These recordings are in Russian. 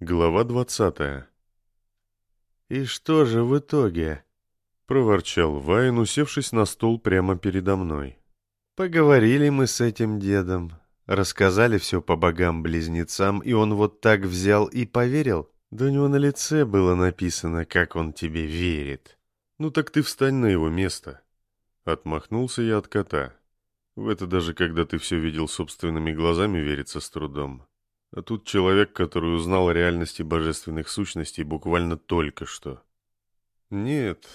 Глава двадцатая. «И что же в итоге?» — проворчал Вайн, усевшись на стол прямо передо мной. «Поговорили мы с этим дедом, рассказали все по богам-близнецам, и он вот так взял и поверил? Да у него на лице было написано, как он тебе верит». «Ну так ты встань на его место». Отмахнулся я от кота. В это даже когда ты все видел собственными глазами, верится с трудом. А тут человек, который узнал о реальности божественных сущностей буквально только что. Нет,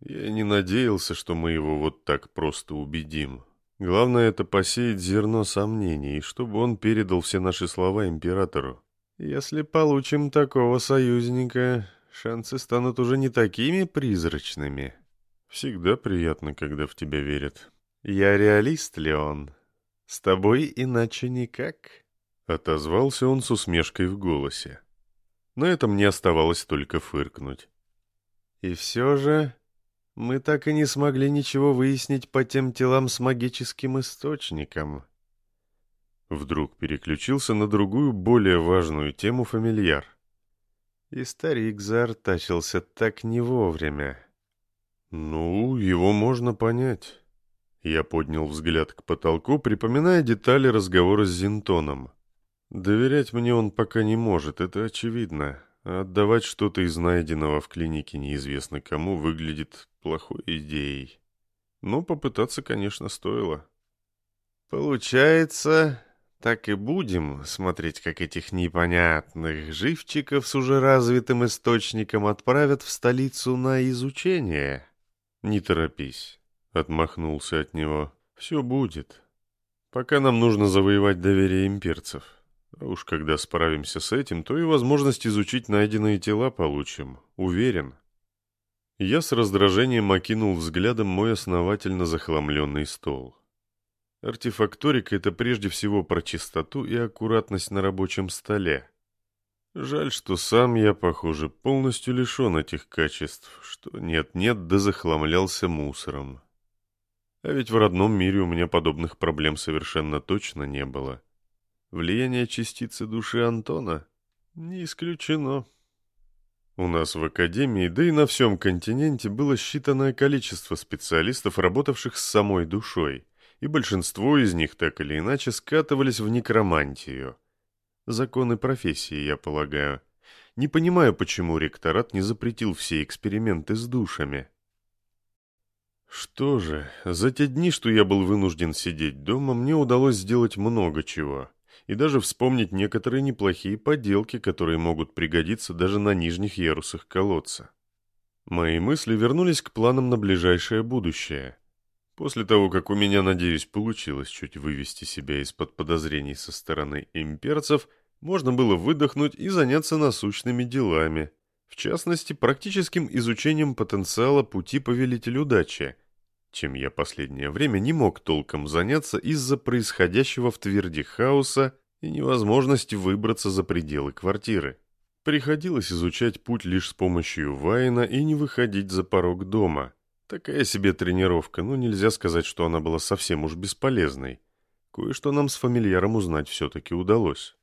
я не надеялся, что мы его вот так просто убедим. Главное это посеять зерно сомнений, чтобы он передал все наши слова императору. Если получим такого союзника, шансы станут уже не такими призрачными. Всегда приятно, когда в тебя верят. Я реалист, Леон. С тобой иначе никак. Отозвался он с усмешкой в голосе. На этом не оставалось только фыркнуть. И все же мы так и не смогли ничего выяснить по тем телам с магическим источником. Вдруг переключился на другую, более важную тему фамильяр. И старик заортачился так не вовремя. Ну, его можно понять. Я поднял взгляд к потолку, припоминая детали разговора с Зинтоном. Доверять мне он пока не может, это очевидно. А отдавать что-то из найденного в клинике неизвестно кому выглядит плохой идеей. Но попытаться, конечно, стоило. Получается, так и будем смотреть, как этих непонятных живчиков с уже развитым источником отправят в столицу на изучение. Не торопись, отмахнулся от него. Все будет. Пока нам нужно завоевать доверие имперцев. Уж когда справимся с этим, то и возможность изучить найденные тела получим. Уверен. Я с раздражением окинул взглядом мой основательно захламленный стол. Артефакторика — это прежде всего про чистоту и аккуратность на рабочем столе. Жаль, что сам я, похоже, полностью лишен этих качеств, что нет-нет, да захламлялся мусором. А ведь в родном мире у меня подобных проблем совершенно точно не было. Влияние частицы души Антона? Не исключено. У нас в Академии, да и на всем континенте было считанное количество специалистов, работавших с самой душой, и большинство из них так или иначе скатывались в некромантию. Законы профессии, я полагаю. Не понимаю, почему ректорат не запретил все эксперименты с душами. Что же, за те дни, что я был вынужден сидеть дома, мне удалось сделать много чего и даже вспомнить некоторые неплохие поделки, которые могут пригодиться даже на нижних ярусах колодца. Мои мысли вернулись к планам на ближайшее будущее. После того, как у меня, надеюсь, получилось чуть вывести себя из-под подозрений со стороны имперцев, можно было выдохнуть и заняться насущными делами, в частности, практическим изучением потенциала пути повелителя удачи – чем я последнее время не мог толком заняться из-за происходящего в Тверди хаоса и невозможности выбраться за пределы квартиры. Приходилось изучать путь лишь с помощью Вайна и не выходить за порог дома. Такая себе тренировка, но нельзя сказать, что она была совсем уж бесполезной. Кое-что нам с фамильяром узнать все-таки удалось.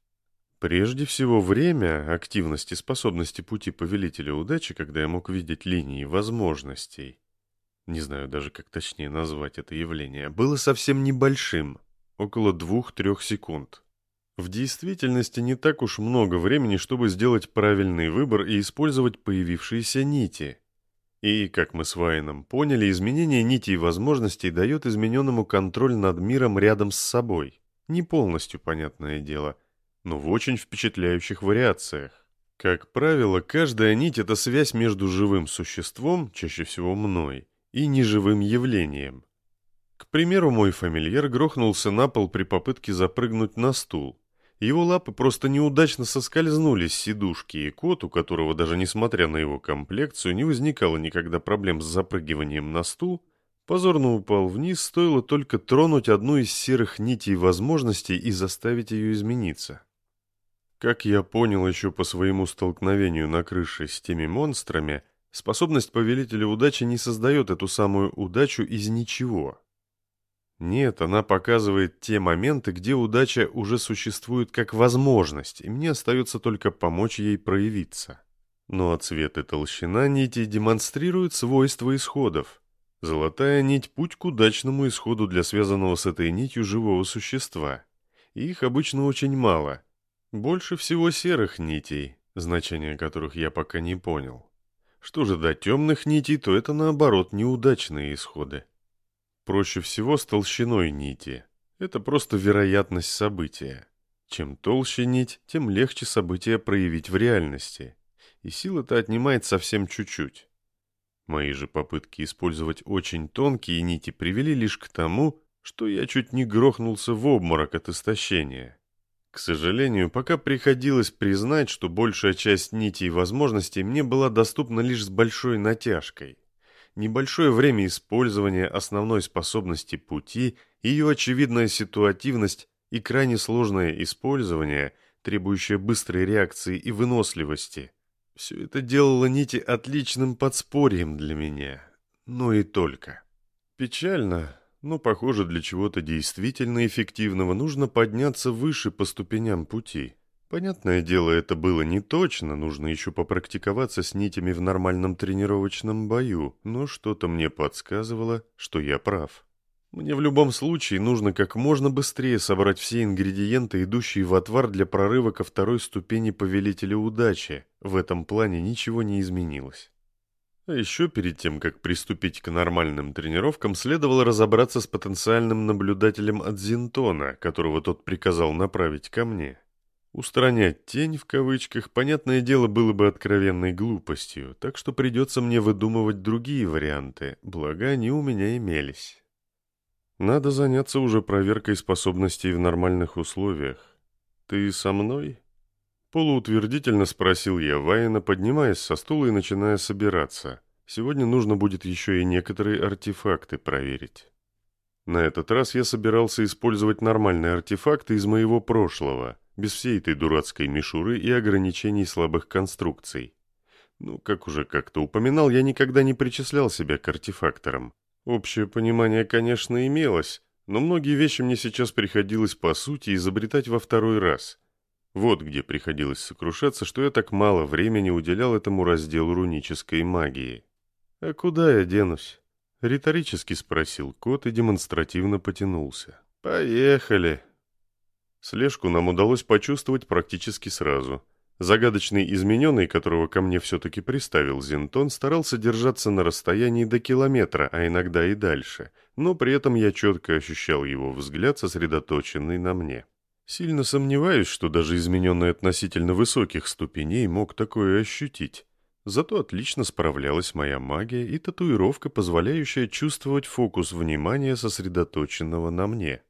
Прежде всего время, активности, способности пути повелителя удачи, когда я мог видеть линии возможностей не знаю даже, как точнее назвать это явление, было совсем небольшим, около двух-трех секунд. В действительности не так уж много времени, чтобы сделать правильный выбор и использовать появившиеся нити. И, как мы с Вайном поняли, изменение нитей возможностей дает измененному контроль над миром рядом с собой. Не полностью, понятное дело, но в очень впечатляющих вариациях. Как правило, каждая нить – это связь между живым существом, чаще всего мной, и неживым явлением. К примеру, мой фамильяр грохнулся на пол при попытке запрыгнуть на стул. Его лапы просто неудачно соскользнули с сидушки, и кот, у которого даже несмотря на его комплекцию не возникало никогда проблем с запрыгиванием на стул, позорно упал вниз, стоило только тронуть одну из серых нитей возможностей и заставить ее измениться. Как я понял еще по своему столкновению на крыше с теми монстрами, Способность повелителя удачи не создает эту самую удачу из ничего. Нет, она показывает те моменты, где удача уже существует как возможность, и мне остается только помочь ей проявиться. Ну а цвет и толщина нити демонстрируют свойства исходов. Золотая нить – путь к удачному исходу для связанного с этой нитью живого существа. их обычно очень мало. Больше всего серых нитей, значение которых я пока не понял. Что же до темных нитей, то это наоборот неудачные исходы. Проще всего с толщиной нити. Это просто вероятность события. Чем толще нить, тем легче событие проявить в реальности. И силы-то отнимает совсем чуть-чуть. Мои же попытки использовать очень тонкие нити привели лишь к тому, что я чуть не грохнулся в обморок от истощения. К сожалению, пока приходилось признать, что большая часть нитей и возможностей мне была доступна лишь с большой натяжкой небольшое время использования основной способности пути, ее очевидная ситуативность и крайне сложное использование, требующее быстрой реакции и выносливости. Все это делало нити отличным подспорьем для меня. Но и только. Печально, но, похоже, для чего-то действительно эффективного нужно подняться выше по ступеням пути. Понятное дело, это было не точно, нужно еще попрактиковаться с нитями в нормальном тренировочном бою, но что-то мне подсказывало, что я прав. Мне в любом случае нужно как можно быстрее собрать все ингредиенты, идущие в отвар для прорыва ко второй ступени Повелителя Удачи. В этом плане ничего не изменилось. А еще перед тем, как приступить к нормальным тренировкам, следовало разобраться с потенциальным наблюдателем от Зинтона, которого тот приказал направить ко мне. Устранять тень, в кавычках, понятное дело, было бы откровенной глупостью, так что придется мне выдумывать другие варианты, благо они у меня имелись. Надо заняться уже проверкой способностей в нормальных условиях. «Ты со мной?» Полуутвердительно спросил я Вайна, поднимаясь со стула и начиная собираться. Сегодня нужно будет еще и некоторые артефакты проверить. На этот раз я собирался использовать нормальные артефакты из моего прошлого – без всей этой дурацкой мишуры и ограничений слабых конструкций. Ну, как уже как-то упоминал, я никогда не причислял себя к артефакторам. Общее понимание, конечно, имелось, но многие вещи мне сейчас приходилось, по сути, изобретать во второй раз. Вот где приходилось сокрушаться, что я так мало времени уделял этому разделу рунической магии. «А куда я денусь?» — риторически спросил кот и демонстративно потянулся. «Поехали!» Слежку нам удалось почувствовать практически сразу. Загадочный измененный, которого ко мне все-таки приставил Зинтон, старался держаться на расстоянии до километра, а иногда и дальше, но при этом я четко ощущал его взгляд, сосредоточенный на мне. Сильно сомневаюсь, что даже измененный относительно высоких ступеней мог такое ощутить. Зато отлично справлялась моя магия и татуировка, позволяющая чувствовать фокус внимания, сосредоточенного на мне.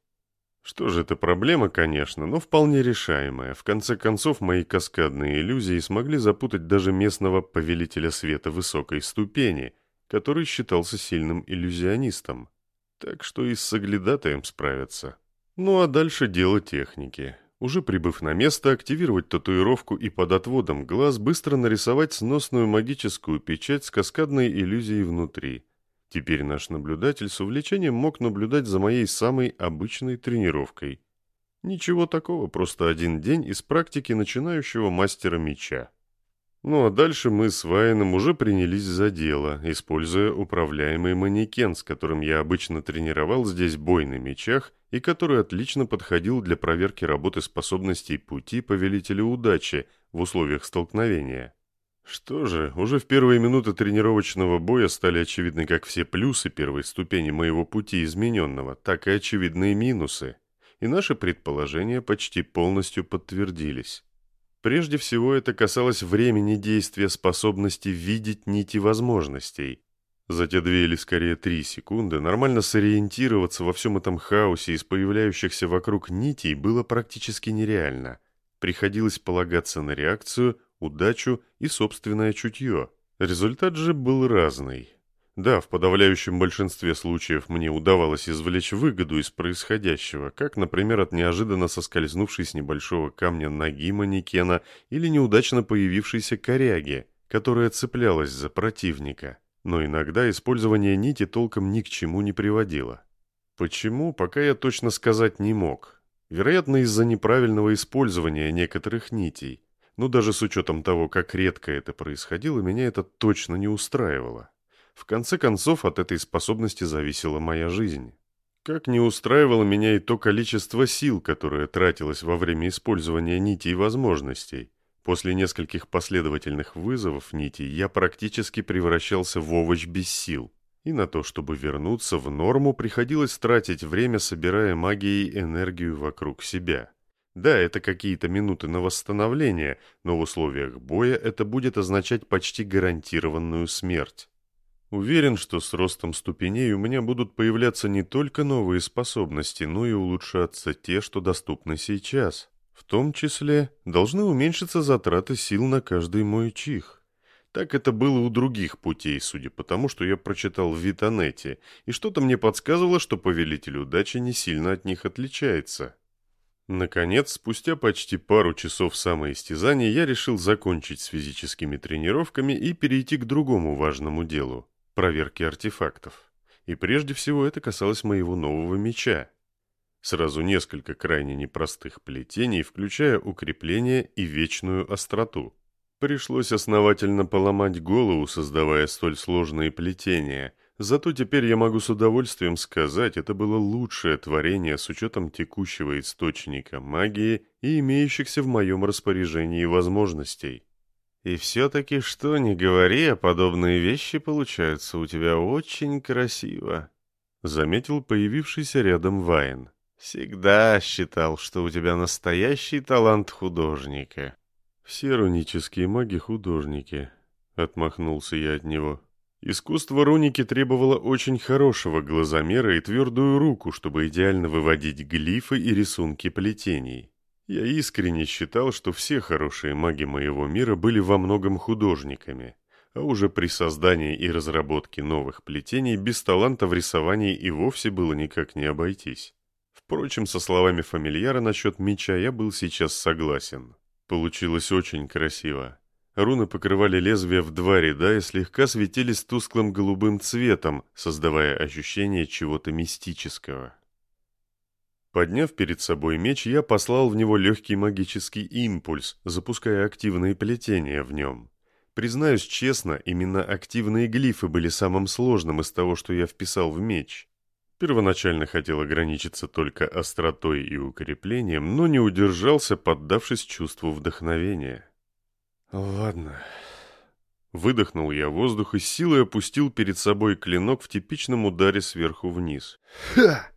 Что же, это проблема, конечно, но вполне решаемая. В конце концов, мои каскадные иллюзии смогли запутать даже местного повелителя света высокой ступени, который считался сильным иллюзионистом. Так что и с соглядатаем справятся. Ну а дальше дело техники. Уже прибыв на место, активировать татуировку и под отводом глаз быстро нарисовать сносную магическую печать с каскадной иллюзией внутри – Теперь наш наблюдатель с увлечением мог наблюдать за моей самой обычной тренировкой. Ничего такого, просто один день из практики начинающего мастера меча. Ну а дальше мы с Вайном уже принялись за дело, используя управляемый манекен, с которым я обычно тренировал здесь бой на мечах и который отлично подходил для проверки работы способностей пути Повелителя Удачи в условиях столкновения. Что же, уже в первые минуты тренировочного боя стали очевидны как все плюсы первой ступени моего пути измененного, так и очевидные минусы, и наши предположения почти полностью подтвердились. Прежде всего это касалось времени действия способности видеть нити возможностей. За те две или скорее три секунды нормально сориентироваться во всем этом хаосе из появляющихся вокруг нитей было практически нереально. Приходилось полагаться на реакцию – удачу и собственное чутье. Результат же был разный. Да, в подавляющем большинстве случаев мне удавалось извлечь выгоду из происходящего, как, например, от неожиданно соскользнувшей с небольшого камня ноги манекена или неудачно появившейся коряги, которая цеплялась за противника. Но иногда использование нити толком ни к чему не приводило. Почему, пока я точно сказать не мог. Вероятно, из-за неправильного использования некоторых нитей. Но даже с учетом того, как редко это происходило, меня это точно не устраивало. В конце концов, от этой способности зависела моя жизнь. Как не устраивало меня и то количество сил, которое тратилось во время использования нитей возможностей. После нескольких последовательных вызовов нитей я практически превращался в овощ без сил. И на то, чтобы вернуться в норму, приходилось тратить время, собирая магией энергию вокруг себя. Да, это какие-то минуты на восстановление, но в условиях боя это будет означать почти гарантированную смерть. Уверен, что с ростом ступеней у меня будут появляться не только новые способности, но и улучшаться те, что доступны сейчас. В том числе должны уменьшиться затраты сил на каждый мой чих. Так это было у других путей, судя по тому, что я прочитал в Витанете, и что-то мне подсказывало, что Повелитель Удачи не сильно от них отличается. Наконец, спустя почти пару часов самоистязаний, я решил закончить с физическими тренировками и перейти к другому важному делу проверки артефактов. И прежде всего это касалось моего нового меча. Сразу несколько крайне непростых плетений, включая укрепление и вечную остроту. Пришлось основательно поломать голову, создавая столь сложные плетения. Зато теперь я могу с удовольствием сказать, это было лучшее творение с учетом текущего источника магии и имеющихся в моем распоряжении возможностей. И все-таки, что ни говори, а подобные вещи получаются у тебя очень красиво», — заметил появившийся рядом Вайн. «Всегда считал, что у тебя настоящий талант художника». «Все рунические маги — художники», — отмахнулся я от него. Искусство руники требовало очень хорошего глазомера и твердую руку, чтобы идеально выводить глифы и рисунки плетений. Я искренне считал, что все хорошие маги моего мира были во многом художниками, а уже при создании и разработке новых плетений без таланта в рисовании и вовсе было никак не обойтись. Впрочем, со словами фамильяра насчет меча я был сейчас согласен. Получилось очень красиво. Руны покрывали лезвие в два ряда и слегка светились тусклым голубым цветом, создавая ощущение чего-то мистического. Подняв перед собой меч, я послал в него легкий магический импульс, запуская активные плетения в нем. Признаюсь честно, именно активные глифы были самым сложным из того, что я вписал в меч. Первоначально хотел ограничиться только остротой и укреплением, но не удержался, поддавшись чувству вдохновения. «Ладно». Выдохнул я воздух и силой опустил перед собой клинок в типичном ударе сверху вниз. «Ха!»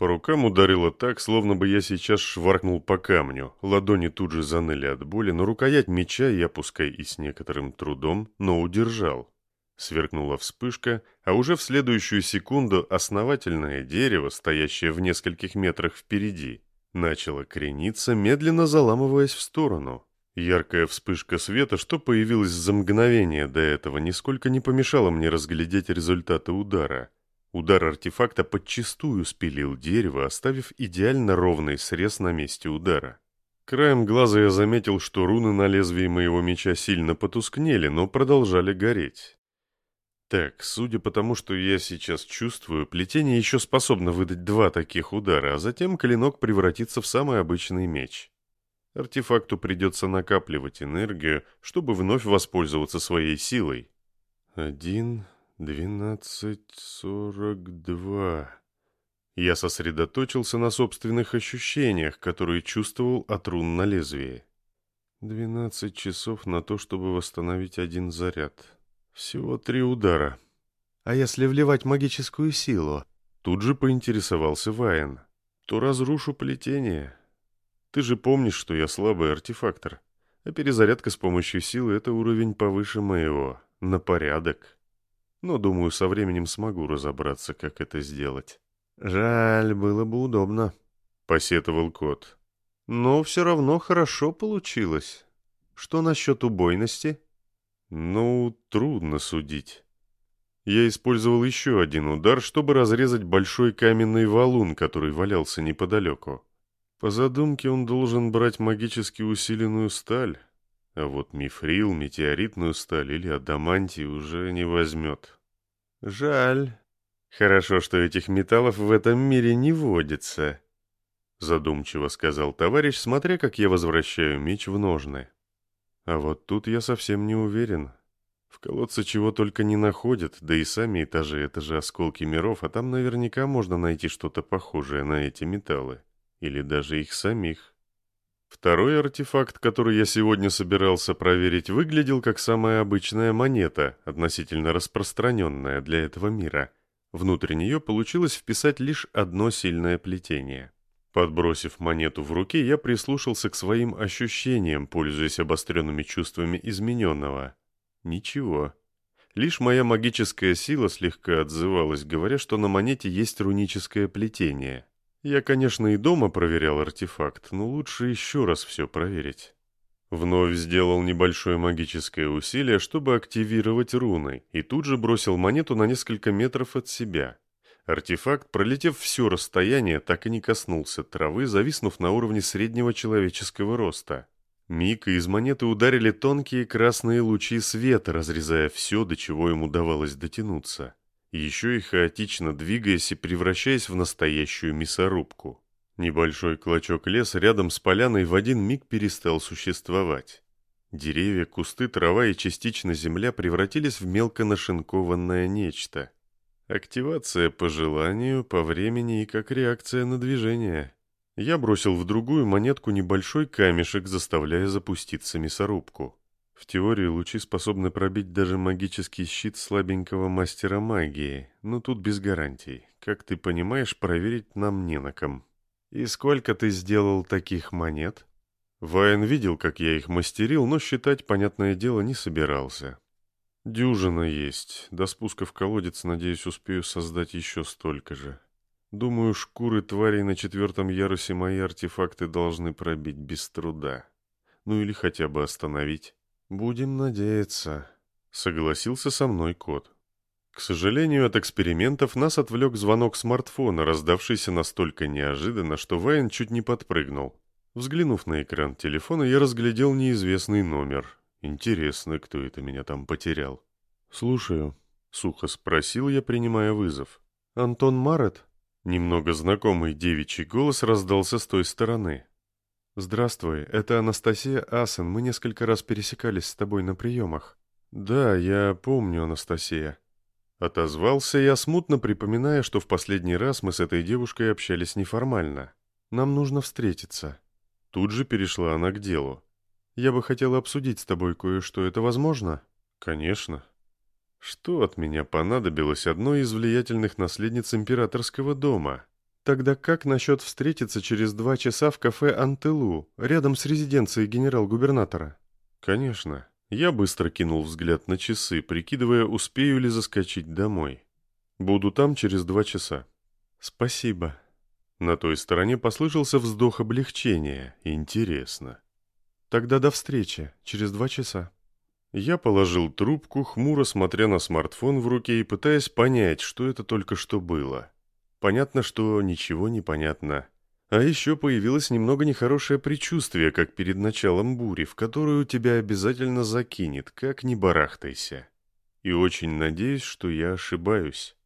По рукам ударило так, словно бы я сейчас шваркнул по камню. Ладони тут же заныли от боли, но рукоять меча я, пускай и с некоторым трудом, но удержал. Сверкнула вспышка, а уже в следующую секунду основательное дерево, стоящее в нескольких метрах впереди, начало крениться, медленно заламываясь в сторону. Яркая вспышка света, что появилась за мгновение до этого, нисколько не помешала мне разглядеть результаты удара — Удар артефакта подчистую спилил дерево, оставив идеально ровный срез на месте удара. Краем глаза я заметил, что руны на лезвии моего меча сильно потускнели, но продолжали гореть. Так, судя по тому, что я сейчас чувствую, плетение еще способно выдать два таких удара, а затем клинок превратится в самый обычный меч. Артефакту придется накапливать энергию, чтобы вновь воспользоваться своей силой. Один, Двенадцать сорок два. Я сосредоточился на собственных ощущениях, которые чувствовал от рун на лезвии. Двенадцать часов на то, чтобы восстановить один заряд. Всего три удара. А если вливать магическую силу? Тут же поинтересовался Вайн. То разрушу плетение. Ты же помнишь, что я слабый артефактор. А перезарядка с помощью силы — это уровень повыше моего. На порядок но, думаю, со временем смогу разобраться, как это сделать. «Жаль, было бы удобно», — посетовал кот. «Но все равно хорошо получилось. Что насчет убойности?» «Ну, трудно судить. Я использовал еще один удар, чтобы разрезать большой каменный валун, который валялся неподалеку. По задумке он должен брать магически усиленную сталь, а вот мифрил, метеоритную сталь или адамантий уже не возьмет. Жаль. Хорошо, что этих металлов в этом мире не водится, задумчиво сказал товарищ, смотря как я возвращаю меч в ножны. А вот тут я совсем не уверен. В колодце чего только не находят, да и сами этажи — это же осколки миров, а там наверняка можно найти что-то похожее на эти металлы. Или даже их самих. Второй артефакт, который я сегодня собирался проверить, выглядел как самая обычная монета, относительно распространенная для этого мира. Внутрь нее получилось вписать лишь одно сильное плетение. Подбросив монету в руке, я прислушался к своим ощущениям, пользуясь обостренными чувствами измененного. Ничего. Лишь моя магическая сила слегка отзывалась, говоря, что на монете есть руническое плетение. Я, конечно, и дома проверял артефакт, но лучше еще раз все проверить. Вновь сделал небольшое магическое усилие, чтобы активировать руны, и тут же бросил монету на несколько метров от себя. Артефакт, пролетев все расстояние, так и не коснулся травы, зависнув на уровне среднего человеческого роста. Миг из монеты ударили тонкие красные лучи света, разрезая все, до чего ему удавалось дотянуться еще и хаотично двигаясь и превращаясь в настоящую мясорубку. Небольшой клочок леса рядом с поляной в один миг перестал существовать. Деревья, кусты, трава и частично земля превратились в мелко нашинкованное нечто. Активация по желанию, по времени и как реакция на движение. Я бросил в другую монетку небольшой камешек, заставляя запуститься мясорубку. В теории лучи способны пробить даже магический щит слабенького мастера магии, но тут без гарантий. Как ты понимаешь, проверить нам не на ком. И сколько ты сделал таких монет? Вайн видел, как я их мастерил, но считать, понятное дело, не собирался. Дюжина есть. До спуска в колодец, надеюсь, успею создать еще столько же. Думаю, шкуры тварей на четвертом ярусе мои артефакты должны пробить без труда. Ну или хотя бы остановить. «Будем надеяться», — согласился со мной кот. К сожалению, от экспериментов нас отвлек звонок смартфона, раздавшийся настолько неожиданно, что Вайн чуть не подпрыгнул. Взглянув на экран телефона, я разглядел неизвестный номер. Интересно, кто это меня там потерял. «Слушаю», — сухо спросил я, принимая вызов. «Антон Марет?» Немного знакомый девичий голос раздался с той стороны. «Здравствуй, это Анастасия Асен. Мы несколько раз пересекались с тобой на приемах». «Да, я помню, Анастасия». Отозвался я, смутно припоминая, что в последний раз мы с этой девушкой общались неформально. «Нам нужно встретиться». Тут же перешла она к делу. «Я бы хотела обсудить с тобой кое-что. Это возможно?» «Конечно». Что от меня понадобилось одной из влиятельных наследниц императорского дома? Тогда как насчет встретиться через два часа в кафе «Антелу», рядом с резиденцией генерал-губернатора? Конечно. Я быстро кинул взгляд на часы, прикидывая, успею ли заскочить домой. Буду там через два часа. Спасибо. На той стороне послышался вздох облегчения. Интересно. Тогда до встречи, через два часа. Я положил трубку, хмуро смотря на смартфон в руке и пытаясь понять, что это только что было. Понятно, что ничего не понятно. А еще появилось немного нехорошее предчувствие, как перед началом бури, в которую тебя обязательно закинет, как ни барахтайся. И очень надеюсь, что я ошибаюсь.